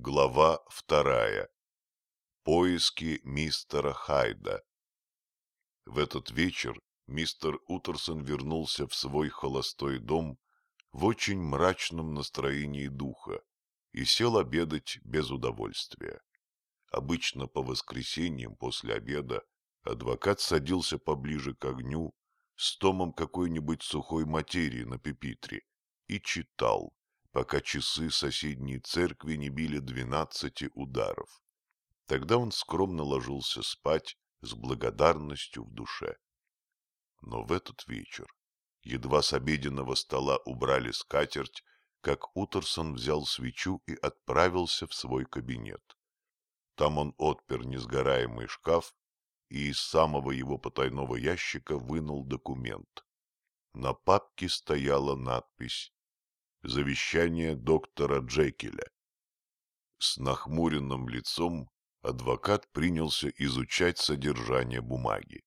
Глава вторая. Поиски мистера Хайда. В этот вечер мистер Утерсон вернулся в свой холостой дом в очень мрачном настроении духа и сел обедать без удовольствия. Обычно по воскресеньям после обеда адвокат садился поближе к огню с томом какой-нибудь сухой материи на пепитре и читал, пока часы соседней церкви не били двенадцати ударов. Тогда он скромно ложился спать с благодарностью в душе. Но в этот вечер, едва с обеденного стола убрали скатерть, как Утерсон взял свечу и отправился в свой кабинет. Там он отпер несгораемый шкаф и из самого его потайного ящика вынул документ. На папке стояла надпись Завещание доктора Джекеля. С нахмуренным лицом адвокат принялся изучать содержание бумаги.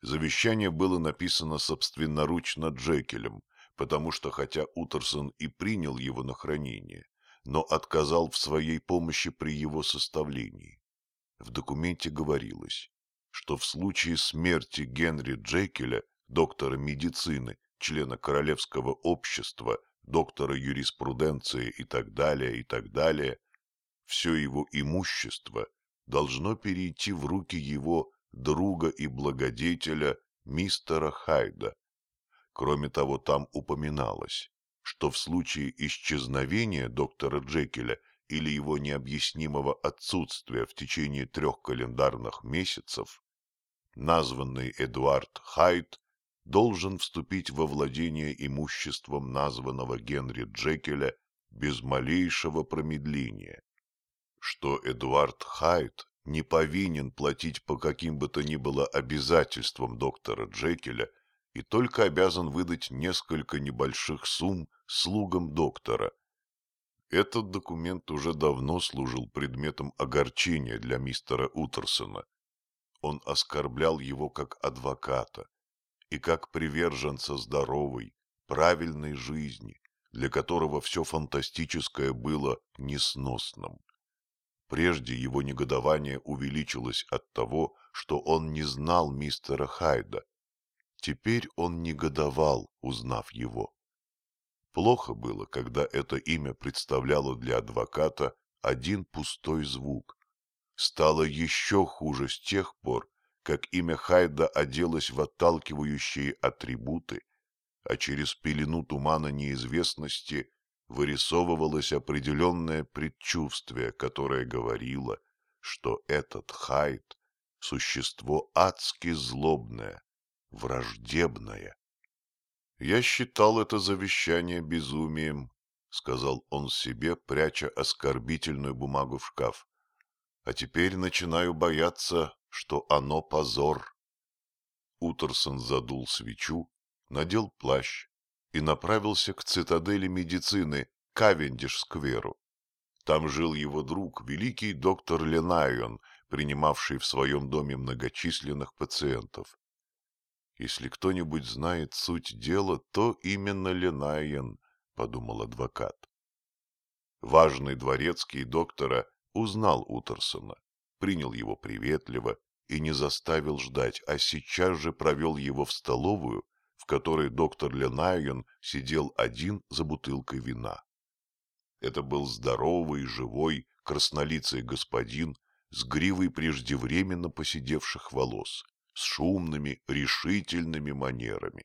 Завещание было написано собственноручно Джекелем, потому что хотя Утерсон и принял его на хранение, но отказал в своей помощи при его составлении. В документе говорилось, что в случае смерти Генри Джекеля, доктора медицины, члена Королевского общества доктора юриспруденции и так далее, и так далее, все его имущество должно перейти в руки его друга и благодетеля мистера Хайда. Кроме того, там упоминалось, что в случае исчезновения доктора Джекеля или его необъяснимого отсутствия в течение трех календарных месяцев, названный Эдуард Хайд должен вступить во владение имуществом названного Генри Джекеля без малейшего промедления, что Эдуард Хайт не повинен платить по каким бы то ни было обязательствам доктора Джекеля и только обязан выдать несколько небольших сумм слугам доктора. Этот документ уже давно служил предметом огорчения для мистера Утерсона. Он оскорблял его как адвоката, и как приверженца здоровой, правильной жизни, для которого все фантастическое было несносным. Прежде его негодование увеличилось от того, что он не знал мистера Хайда. Теперь он негодовал, узнав его. Плохо было, когда это имя представляло для адвоката один пустой звук. Стало еще хуже с тех пор, как имя Хайда оделось в отталкивающие атрибуты, а через пелену тумана неизвестности вырисовывалось определенное предчувствие, которое говорило, что этот Хайд — существо адски злобное, враждебное. «Я считал это завещание безумием», — сказал он себе, пряча оскорбительную бумагу в шкаф. «А теперь начинаю бояться, что оно позор. Утерсон задул свечу, надел плащ и направился к цитадели медицины Кавендиш-скверу. Там жил его друг, великий доктор Ленайон, принимавший в своем доме многочисленных пациентов. Если кто-нибудь знает суть дела, то именно Ленайон, — подумал адвокат. Важный дворецкий доктора узнал Утерсона принял его приветливо и не заставил ждать, а сейчас же провел его в столовую, в которой доктор Ленайен сидел один за бутылкой вина. Это был здоровый, живой, краснолицый господин с гривой преждевременно поседевших волос, с шумными, решительными манерами.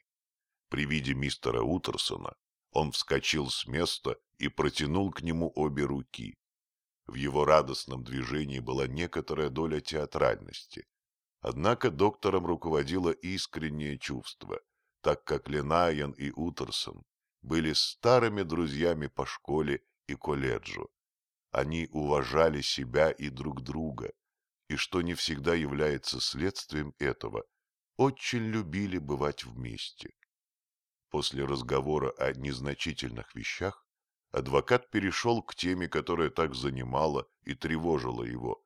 При виде мистера Утерсона он вскочил с места и протянул к нему обе руки. В его радостном движении была некоторая доля театральности. Однако доктором руководило искреннее чувство, так как Ленайен и Утерсон были старыми друзьями по школе и колледжу. Они уважали себя и друг друга, и, что не всегда является следствием этого, очень любили бывать вместе. После разговора о незначительных вещах адвокат перешел к теме, которая так занимала и тревожила его.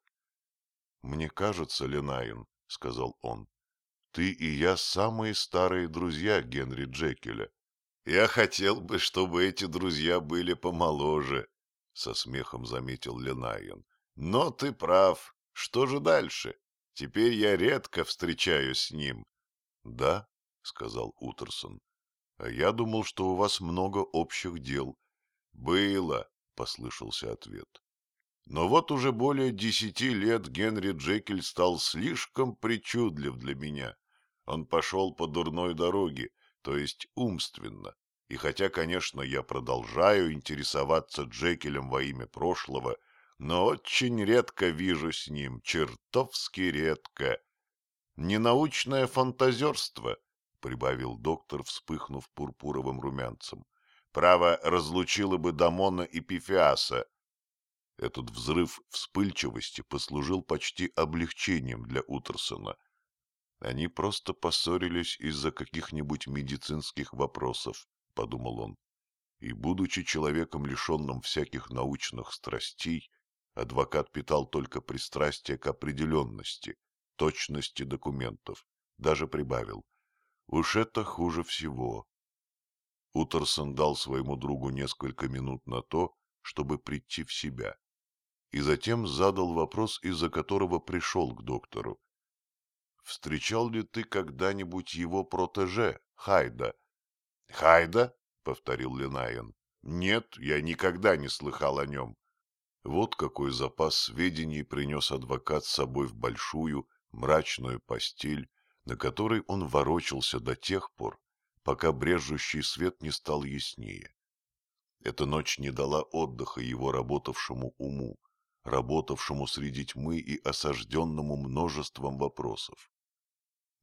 — Мне кажется, Ленайн, — сказал он, — ты и я самые старые друзья Генри Джекеля. — Я хотел бы, чтобы эти друзья были помоложе, — со смехом заметил Ленайен. Но ты прав. Что же дальше? Теперь я редко встречаюсь с ним. Да, сказал Утерсон. А я думал, что у вас много общих дел. Было, послышался ответ. Но вот уже более десяти лет Генри Джекель стал слишком причудлив для меня. Он пошел по дурной дороге, то есть умственно. И хотя, конечно, я продолжаю интересоваться Джекелем во имя прошлого, но очень редко вижу с ним, чертовски редко. Ненаучное фантазерство, — прибавил доктор, вспыхнув пурпуровым румянцем. Право разлучило бы Дамона и Пифиаса, этот взрыв вспыльчивости послужил почти облегчением для Утерсона. Они просто поссорились из-за каких-нибудь медицинских вопросов, — подумал он. И, будучи человеком, лишенным всяких научных страстей, адвокат питал только пристрастие к определенности, точности документов. Даже прибавил. Уж это хуже всего. Утерсон дал своему другу несколько минут на то, чтобы прийти в себя и затем задал вопрос, из-за которого пришел к доктору. «Встречал ли ты когда-нибудь его протеже, Хайда?» «Хайда?» — повторил Линаен. «Нет, я никогда не слыхал о нем». Вот какой запас сведений принес адвокат с собой в большую, мрачную постель, на которой он ворочался до тех пор, пока брежущий свет не стал яснее. Эта ночь не дала отдыха его работавшему уму, работавшему среди тьмы и осажденному множеством вопросов.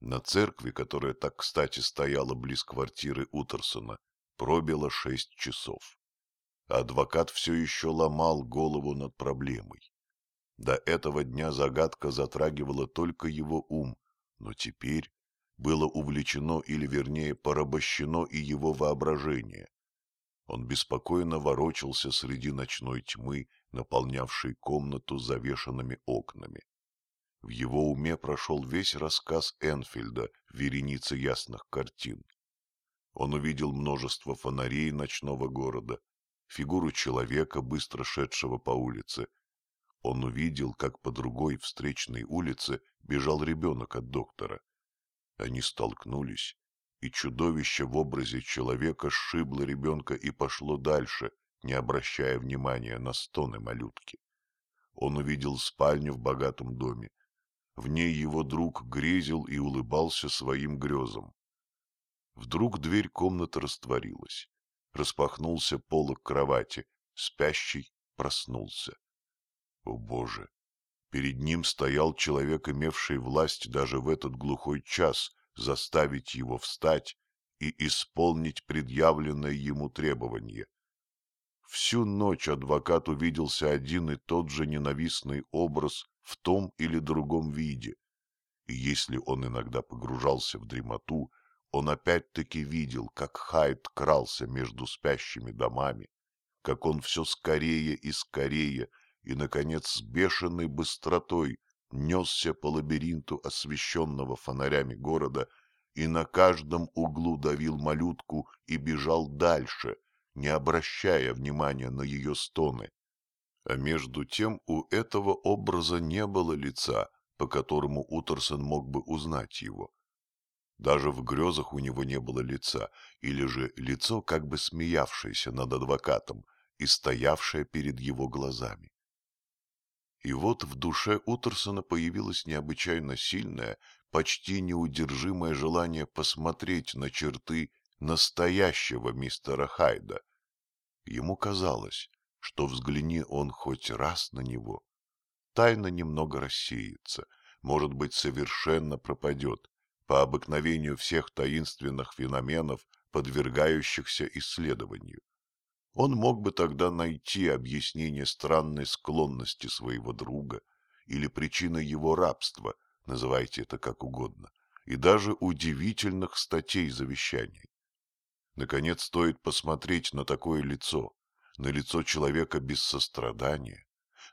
На церкви, которая так кстати стояла близ квартиры Утерсона, пробило шесть часов. Адвокат все еще ломал голову над проблемой. До этого дня загадка затрагивала только его ум, но теперь было увлечено или, вернее, порабощено и его воображение. Он беспокойно ворочался среди ночной тьмы, наполнявшей комнату завешенными окнами. В его уме прошел весь рассказ Энфильда «Вереница ясных картин». Он увидел множество фонарей ночного города, фигуру человека, быстро шедшего по улице. Он увидел, как по другой встречной улице бежал ребенок от доктора. Они столкнулись, и чудовище в образе человека сшибло ребенка и пошло дальше, не обращая внимания на стоны малютки. Он увидел спальню в богатом доме. В ней его друг грезил и улыбался своим грезам. Вдруг дверь комнаты растворилась. Распахнулся полок кровати. Спящий проснулся. О, Боже! Перед ним стоял человек, имевший власть даже в этот глухой час заставить его встать и исполнить предъявленное ему требование. Всю ночь адвокат увиделся один и тот же ненавистный образ в том или другом виде. И если он иногда погружался в дремоту, он опять-таки видел, как Хайд крался между спящими домами, как он все скорее и скорее и, наконец, с бешеной быстротой несся по лабиринту освещенного фонарями города и на каждом углу давил малютку и бежал дальше, не обращая внимания на ее стоны. А между тем у этого образа не было лица, по которому Утерсон мог бы узнать его. Даже в грезах у него не было лица, или же лицо, как бы смеявшееся над адвокатом и стоявшее перед его глазами. И вот в душе Утерсона появилось необычайно сильное, почти неудержимое желание посмотреть на черты настоящего мистера Хайда. Ему казалось, что взгляни он хоть раз на него, тайна немного рассеется, может быть, совершенно пропадет, по обыкновению всех таинственных феноменов, подвергающихся исследованию. Он мог бы тогда найти объяснение странной склонности своего друга или причины его рабства, называйте это как угодно, и даже удивительных статей завещаний. Наконец, стоит посмотреть на такое лицо, на лицо человека без сострадания,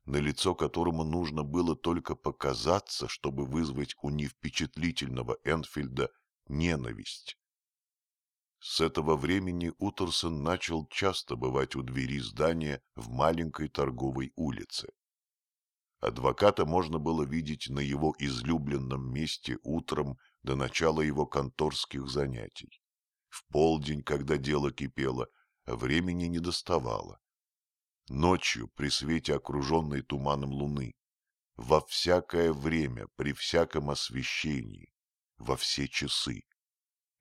на лицо которому нужно было только показаться, чтобы вызвать у невпечатлительного Энфильда ненависть. С этого времени Утерсон начал часто бывать у двери здания в маленькой торговой улице. Адвоката можно было видеть на его излюбленном месте утром до начала его конторских занятий. В полдень, когда дело кипело, времени не доставало. Ночью, при свете окруженной туманом луны, во всякое время, при всяком освещении, во все часы,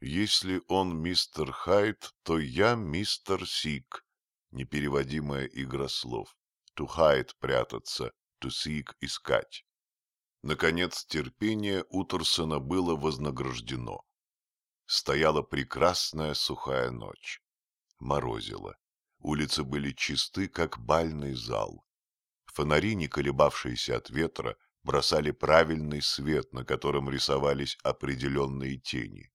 если он мистер Хайт, то я мистер Сик. Непереводимая игра слов. To hide – прятаться, to seek – искать. Наконец, терпение Утерсона было вознаграждено. Стояла прекрасная сухая ночь. Морозило. Улицы были чисты, как бальный зал. Фонари, не колебавшиеся от ветра, бросали правильный свет, на котором рисовались определенные тени.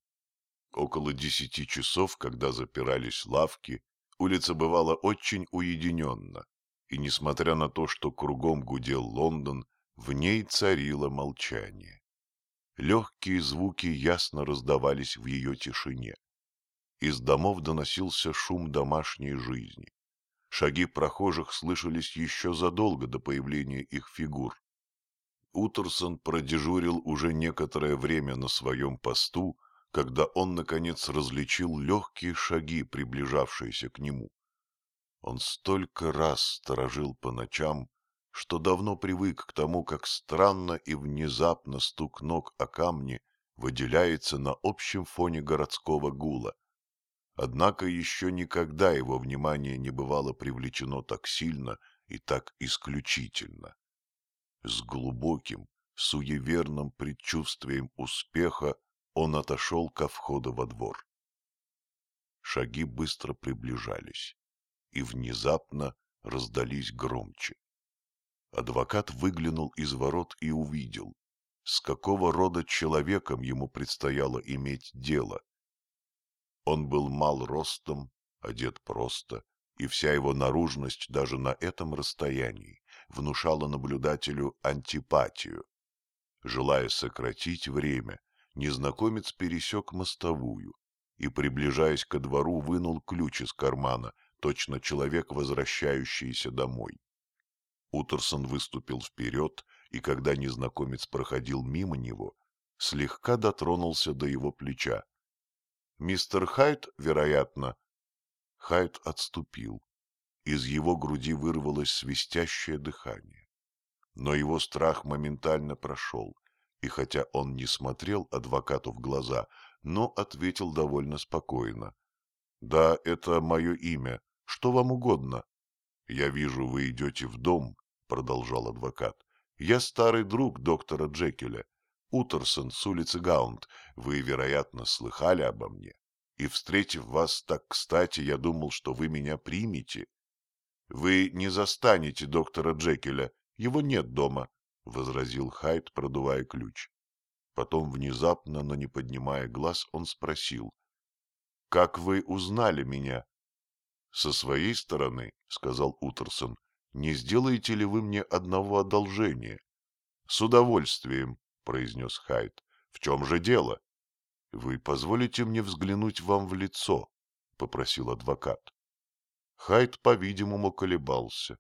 Около десяти часов, когда запирались лавки, улица бывала очень уединенна, и, несмотря на то, что кругом гудел Лондон, в ней царило молчание. Легкие звуки ясно раздавались в ее тишине. Из домов доносился шум домашней жизни. Шаги прохожих слышались еще задолго до появления их фигур. Утерсон продежурил уже некоторое время на своем посту, когда он, наконец, различил легкие шаги, приближавшиеся к нему. Он столько раз сторожил по ночам, что давно привык к тому, как странно и внезапно стук ног о камни выделяется на общем фоне городского гула. Однако еще никогда его внимание не бывало привлечено так сильно и так исключительно. С глубоким, суеверным предчувствием успеха он отошел ко входу во двор. Шаги быстро приближались и внезапно раздались громче. Адвокат выглянул из ворот и увидел, с какого рода человеком ему предстояло иметь дело. Он был мал ростом, одет просто, и вся его наружность даже на этом расстоянии внушала наблюдателю антипатию. Желая сократить время, незнакомец пересек мостовую и, приближаясь ко двору, вынул ключ из кармана, точно человек, возвращающийся домой. Утерсон выступил вперед, и когда незнакомец проходил мимо него, слегка дотронулся до его плеча. «Мистер Хайт, вероятно?» Хайт отступил. Из его груди вырвалось свистящее дыхание. Но его страх моментально прошел, и хотя он не смотрел адвокату в глаза, но ответил довольно спокойно. — Да, это мое имя. Что вам угодно? — Я вижу, вы идете в дом, — продолжал адвокат. — Я старый друг доктора Джекеля, Утерсон с улицы Гаунт. Вы, вероятно, слыхали обо мне. И, встретив вас так кстати, я думал, что вы меня примете. Вы не застанете доктора Джекеля, его нет дома, — возразил Хайд, продувая ключ. Потом внезапно, но не поднимая глаз, он спросил. — Как вы узнали меня? — Со своей стороны, — сказал Утерсон, — не сделаете ли вы мне одного одолжения? — С удовольствием, — произнес Хайд. — В чем же дело? — Вы позволите мне взглянуть вам в лицо? — попросил адвокат. Хайд, по-видимому, колебался.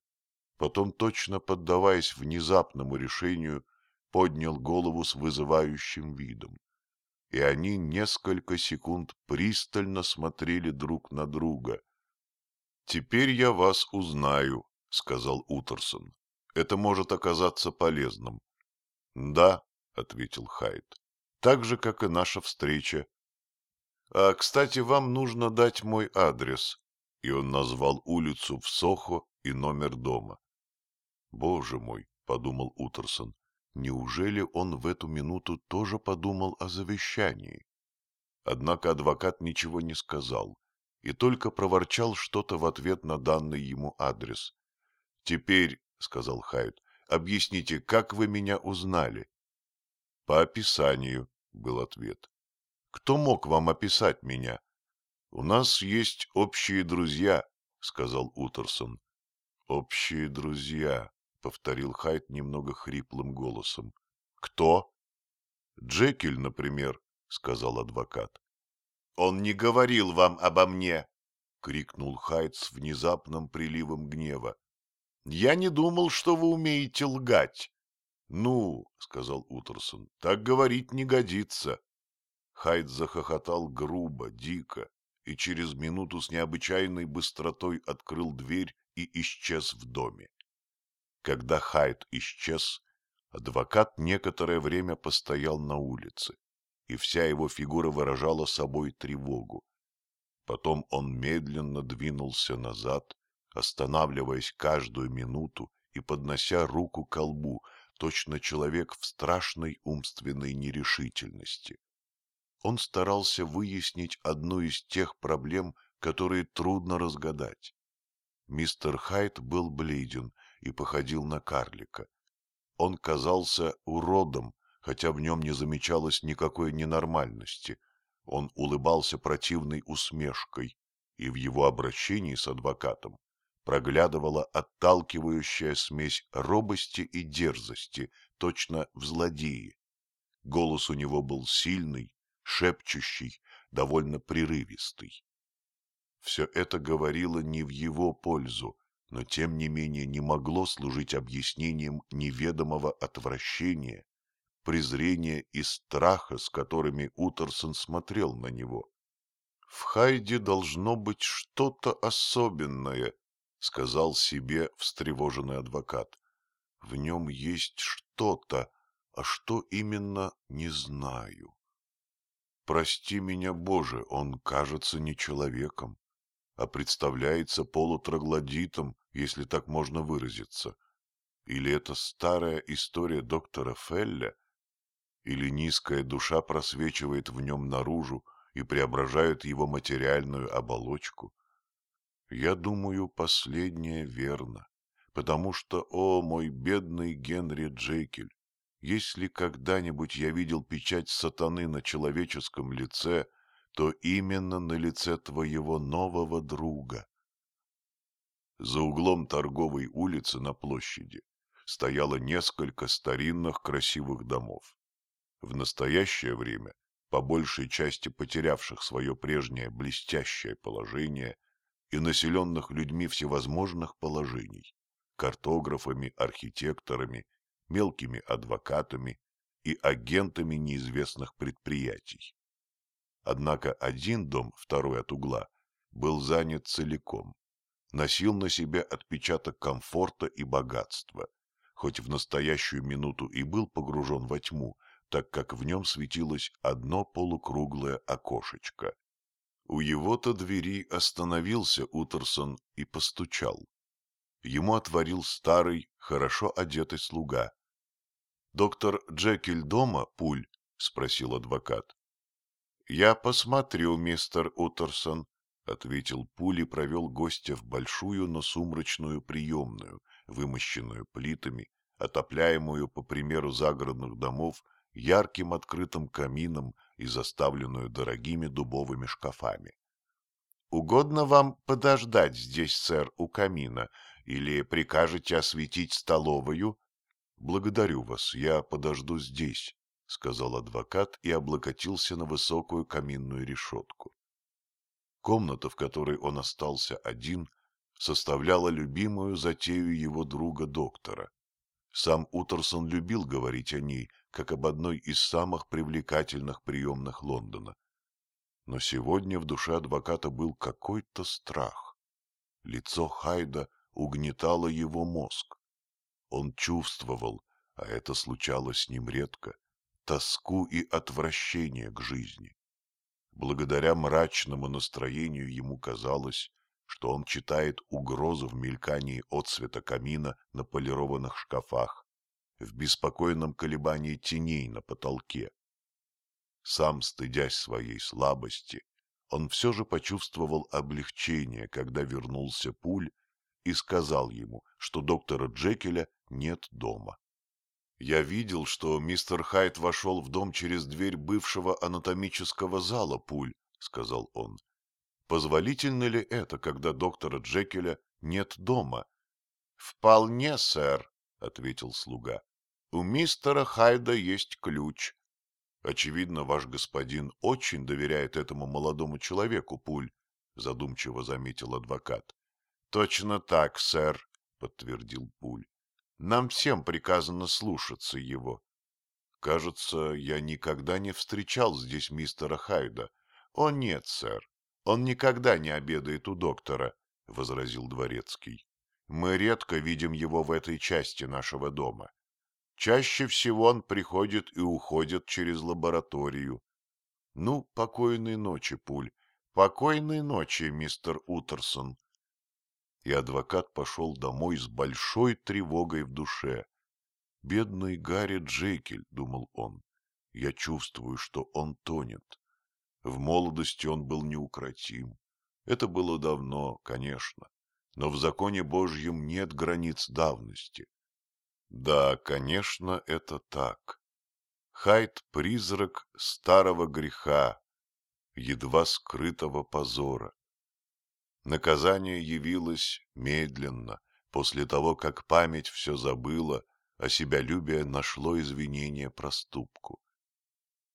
Потом, точно поддаваясь внезапному решению, поднял голову с вызывающим видом. И они несколько секунд пристально смотрели друг на друга. — Теперь я вас узнаю, — сказал Утерсон. — Это может оказаться полезным. — Да, — ответил Хайд, — так же, как и наша встреча. — А, кстати, вам нужно дать мой адрес. И он назвал улицу в Сохо и номер дома. «Боже мой!» — подумал Утерсон. «Неужели он в эту минуту тоже подумал о завещании?» Однако адвокат ничего не сказал и только проворчал что-то в ответ на данный ему адрес. «Теперь, — сказал Хайд, — объясните, как вы меня узнали?» «По описанию», — был ответ. «Кто мог вам описать меня?» «У нас есть общие друзья», — сказал Утерсон. «Общие друзья», — повторил Хайт немного хриплым голосом. — Кто? — Джекиль, например, — сказал адвокат. Он не говорил вам обо мне, — крикнул Хайд с внезапным приливом гнева. — Я не думал, что вы умеете лгать. — Ну, — сказал Утерсон, — так говорить не годится. Хайд захохотал грубо, дико, и через минуту с необычайной быстротой открыл дверь и исчез в доме. Когда Хайд исчез, адвокат некоторое время постоял на улице, и вся его фигура выражала собой тревогу. Потом он медленно двинулся назад, останавливаясь каждую минуту и поднося руку к колбу, точно человек в страшной умственной нерешительности. Он старался выяснить одну из тех проблем, которые трудно разгадать. Мистер Хайт был бледен и походил на карлика. Он казался уродом, хотя в нем не замечалось никакой ненормальности. Он улыбался противной усмешкой, и в его обращении с адвокатом проглядывала отталкивающая смесь робости и дерзости, точно в злодеи. Голос у него был сильный, шепчущий, довольно прерывистый. Все это говорило не в его пользу, но тем не менее не могло служить объяснением неведомого отвращения, презрения и страха, с которыми Утерсон смотрел на него. «В Хайде должно быть что-то особенное», — сказал себе встревоженный адвокат. «В нем есть что-то, а что именно, не знаю». Прости меня, Боже, он кажется не человеком, а представляется полутроглодитом, если так можно выразиться. Или это старая история доктора Фелля, или низкая душа просвечивает в нем наружу и преображает его материальную оболочку. Я думаю, последнее верно, потому что, о, мой бедный Генри Джекель, если когда-нибудь я видел печать сатаны на человеческом лице, то именно на лице твоего нового друга. За углом торговой улицы на площади стояло несколько старинных красивых домов. В настоящее время, по большей части потерявших свое прежнее блестящее положение и населенных людьми всевозможных положений, картографами, архитекторами мелкими адвокатами и агентами неизвестных предприятий. Однако один дом, второй от угла, был занят целиком, носил на себе отпечаток комфорта и богатства, хоть в настоящую минуту и был погружен во тьму, так как в нем светилось одно полукруглое окошечко. У его-то двери остановился Утерсон и постучал. Ему отворил старый, хорошо одетый слуга Доктор Джекиль дома, Пуль? — спросил адвокат. — Я посмотрю, мистер Утерсон, — ответил Пуль и провел гостя в большую, но сумрачную приемную, вымощенную плитами, отопляемую, по примеру загородных домов, ярким открытым камином и заставленную дорогими дубовыми шкафами. — Угодно вам подождать здесь, сэр, у камина, или прикажете осветить столовую — Благодарю вас, я подожду здесь, — сказал адвокат и облокотился на высокую каминную решетку. Комната, в которой он остался один, составляла любимую затею его друга-доктора. Сам Утерсон любил говорить о ней, как об одной из самых привлекательных приемных Лондона. Но сегодня в душе адвоката был какой-то страх. Лицо Хайда угнетало его мозг. Он чувствовал, а это случалось с ним редко, тоску и отвращение к жизни. Благодаря мрачному настроению ему казалось, что он читает угрозу в мелькании отсвета камина на полированных шкафах, в беспокойном колебании теней на потолке. Сам, стыдясь своей слабости, он все же почувствовал облегчение, когда вернулся пуль и сказал ему, что доктора Джекеля нет дома. Я видел, что мистер Хайт вошел в дом через дверь бывшего анатомического зала пуль, сказал он. Позволительно ли это, когда доктора Джекеля нет дома? Вполне, сэр, ответил слуга. У мистера Хайда есть ключ. Очевидно, ваш господин очень доверяет этому молодому человеку, Пуль, — задумчиво заметил адвокат. — Точно так, сэр, — подтвердил Пуль. — Нам всем приказано слушаться его. — Кажется, я никогда не встречал здесь мистера Хайда. — О, нет, сэр, он никогда не обедает у доктора, — возразил дворецкий. — Мы редко видим его в этой части нашего дома. Чаще всего он приходит и уходит через лабораторию. Ну, покойной ночи, Пуль. Покойной ночи, мистер Утерсон. И адвокат пошел домой с большой тревогой в душе. Бедный Гарри Джейкель, думал он, я чувствую, что он тонет. В молодости он был неукротим. Это было давно, конечно, но в законе Божьем нет границ давности. Да, конечно, это так. Хайд — призрак старого греха, едва скрытого позора. Наказание явилось медленно, после того, как память все забыла, а себялюбие нашло извинение проступку.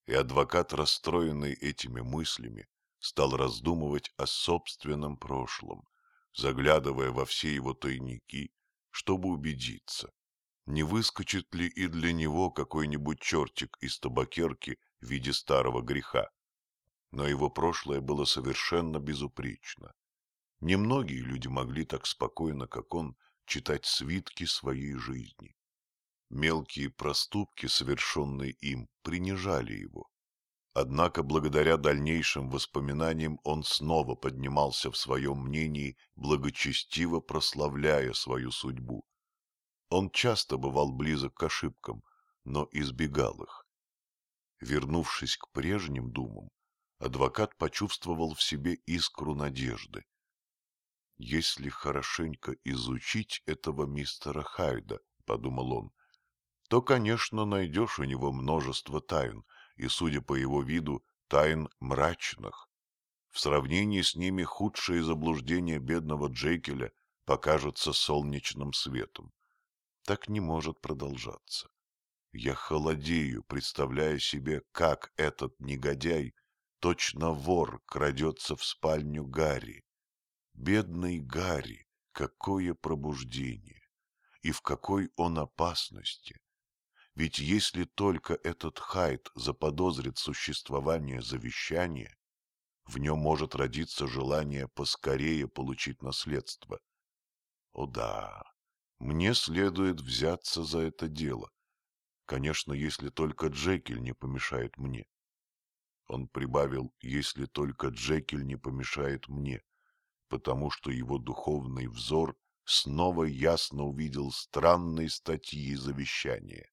И адвокат, расстроенный этими мыслями, стал раздумывать о собственном прошлом, заглядывая во все его тайники, чтобы убедиться, не выскочит ли и для него какой-нибудь чертик из табакерки в виде старого греха. Но его прошлое было совершенно безупречно. Немногие люди могли так спокойно, как он, читать свитки своей жизни. Мелкие проступки, совершенные им, принижали его. Однако благодаря дальнейшим воспоминаниям он снова поднимался в своем мнении, благочестиво прославляя свою судьбу. Он часто бывал близок к ошибкам, но избегал их. Вернувшись к прежним думам, адвокат почувствовал в себе искру надежды. «Если хорошенько изучить этого мистера Хайда, — подумал он, — то, конечно, найдешь у него множество тайн, и, судя по его виду, тайн мрачных. В сравнении с ними худшее заблуждение бедного Джейкеля покажется солнечным светом. Так не может продолжаться. Я холодею, представляя себе, как этот негодяй, точно вор, крадется в спальню Гарри. Бедный Гарри, какое пробуждение! И в какой он опасности! Ведь если только этот Хайт заподозрит существование завещания, в нем может родиться желание поскорее получить наследство. О да, мне следует взяться за это дело. Конечно, если только Джекиль не помешает мне. Он прибавил, если только Джекиль не помешает мне, потому что его духовный взор снова ясно увидел странные статьи завещания.